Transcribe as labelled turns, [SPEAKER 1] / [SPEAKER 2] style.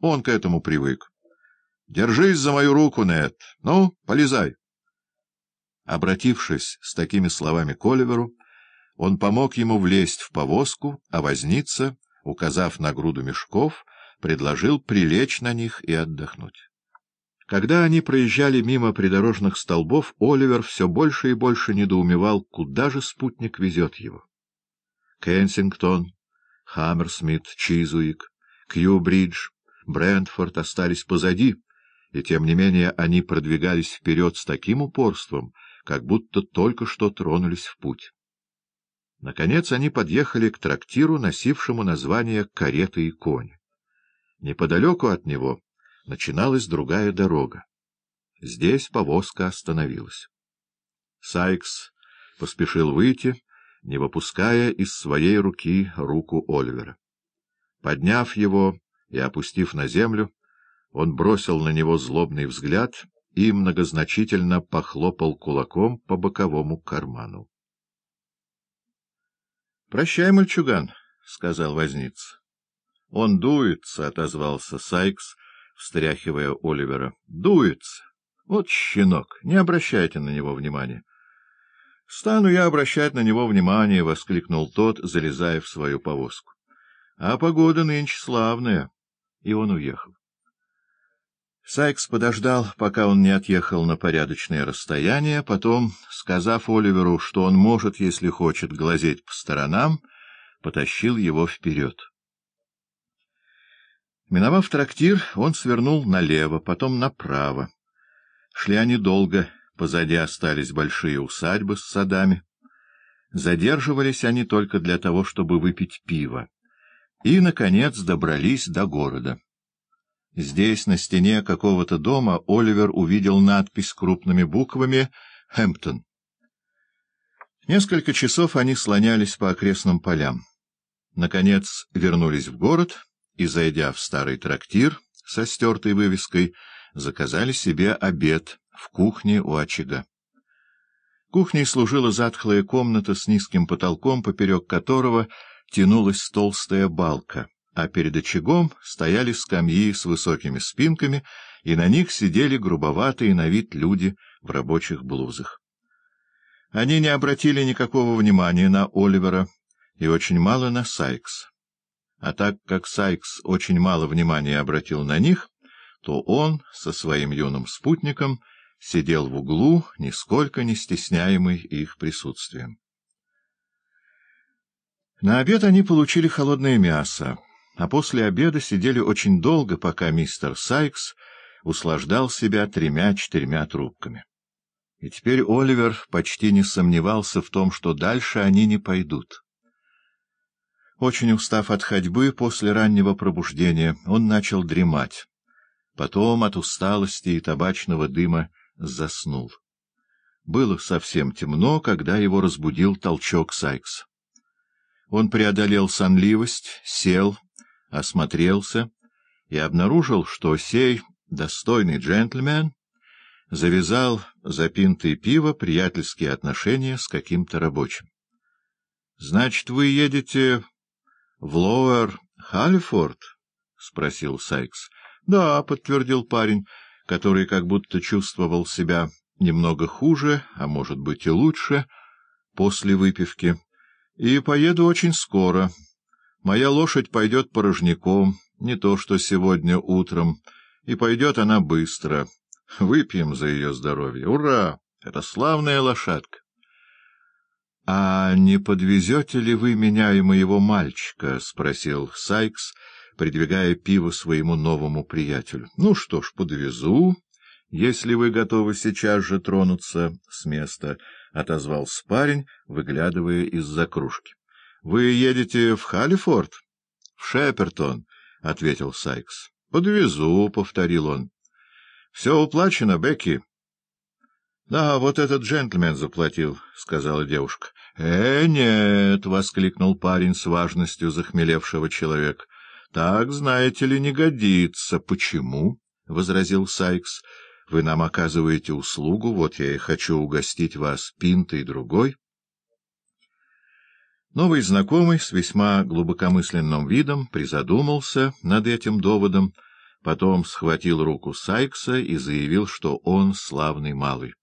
[SPEAKER 1] Он к этому привык. Держись за мою руку, Нед. Ну, полезай. Обратившись с такими словами к Оливеру, он помог ему влезть в повозку, а возница, указав на груду мешков, предложил прилечь на них и отдохнуть. Когда они проезжали мимо придорожных столбов, Оливер все больше и больше недоумевал, куда же спутник везет его. Кенсингтон, Хаммерсмит, Чизуик, Кью-Бридж, Брентфорд остались позади, и тем не менее они продвигались вперед с таким упорством, как будто только что тронулись в путь. Наконец они подъехали к трактиру, носившему название «Карета и кони». Неподалеку от него начиналась другая дорога. Здесь повозка остановилась. Сайкс поспешил выйти, не выпуская из своей руки руку Оливера. Подняв его и опустив на землю, он бросил на него злобный взгляд и многозначительно похлопал кулаком по боковому карману. — Прощай, мальчуган, — сказал возница. — Он дуется, — отозвался Сайкс, встряхивая Оливера. — Дуется. Вот щенок, не обращайте на него внимания. — Стану я обращать на него внимание, — воскликнул тот, залезая в свою повозку. — А погода нынче славная. И он уехал. Сайкс подождал, пока он не отъехал на порядочное расстояние, потом, сказав Оливеру, что он может, если хочет, глазеть по сторонам, потащил его вперед. Миновав трактир, он свернул налево, потом направо. Шли они долго, позади остались большие усадьбы с садами. Задерживались они только для того, чтобы выпить пиво. И, наконец, добрались до города. Здесь, на стене какого-то дома, Оливер увидел надпись крупными буквами «Хэмптон». Несколько часов они слонялись по окрестным полям. Наконец вернулись в город — и, зайдя в старый трактир со стертой вывеской, заказали себе обед в кухне у очага. Кухней служила затхлая комната с низким потолком, поперек которого тянулась толстая балка, а перед очагом стояли скамьи с высокими спинками, и на них сидели грубоватые на вид люди в рабочих блузах. Они не обратили никакого внимания на Оливера и очень мало на Сайкс. А так как Сайкс очень мало внимания обратил на них, то он со своим юным спутником сидел в углу, нисколько не стесняемый их присутствием. На обед они получили холодное мясо, а после обеда сидели очень долго, пока мистер Сайкс услаждал себя тремя-четырьмя трубками. И теперь Оливер почти не сомневался в том, что дальше они не пойдут. Очень устав от ходьбы после раннего пробуждения, он начал дремать. Потом от усталости и табачного дыма заснул. Было совсем темно, когда его разбудил толчок Сайкс. Он преодолел сонливость, сел, осмотрелся и обнаружил, что сей достойный джентльмен завязал за пинтой пива приятельские отношения с каким-то рабочим. — Значит, вы едете — В Лоуэр Халлифорд? — спросил Сайкс. — Да, — подтвердил парень, который как будто чувствовал себя немного хуже, а может быть и лучше, после выпивки. — И поеду очень скоро. Моя лошадь пойдет порожняком, не то что сегодня утром, и пойдет она быстро. Выпьем за ее здоровье. Ура! Это славная лошадка. — А не подвезете ли вы меня и моего мальчика? — спросил Сайкс, придвигая пиво своему новому приятелю. — Ну что ж, подвезу, если вы готовы сейчас же тронуться с места, — отозвался парень, выглядывая из-за кружки. — Вы едете в Халлифорд? — В Шепертон, — ответил Сайкс. — Подвезу, — повторил он. — Все уплачено, Бекки. — Да, вот этот джентльмен заплатил, — сказала девушка. — Э, нет, — воскликнул парень с важностью захмелевшего человека. — Так, знаете ли, не годится. — Почему? — возразил Сайкс. — Вы нам оказываете услугу, вот я и хочу угостить вас пинтой другой. Новый знакомый с весьма глубокомысленным видом призадумался над этим доводом, Потом схватил руку Сайкса и заявил, что он славный малый.